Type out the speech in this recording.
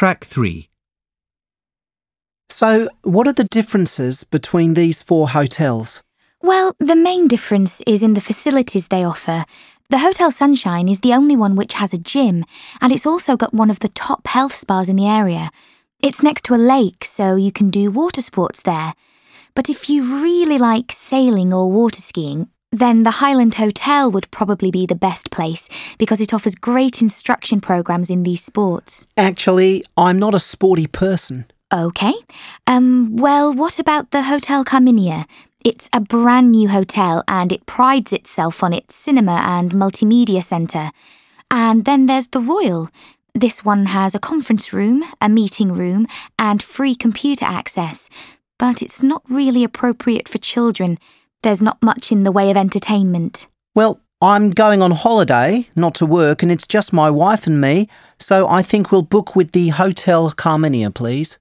Track 3. So, what are the differences between these four hotels? Well, the main difference is in the facilities they offer. The Hotel Sunshine is the only one which has a gym, and it's also got one of the top health spas in the area. It's next to a lake, so you can do water sports there. But if you really like sailing or water skiing, then the Highland Hotel would probably be the best place because it offers great instruction programs in these sports. Actually, I'm not a sporty person. Okay. Um, well, what about the Hotel Carminia? It's a brand new hotel and it prides itself on its cinema and multimedia centre. And then there's the Royal. This one has a conference room, a meeting room, and free computer access. But it's not really appropriate for children. There's not much in the way of entertainment. Well, I'm going on holiday, not to work, and it's just my wife and me, so I think we'll book with the Hotel Carminia, please.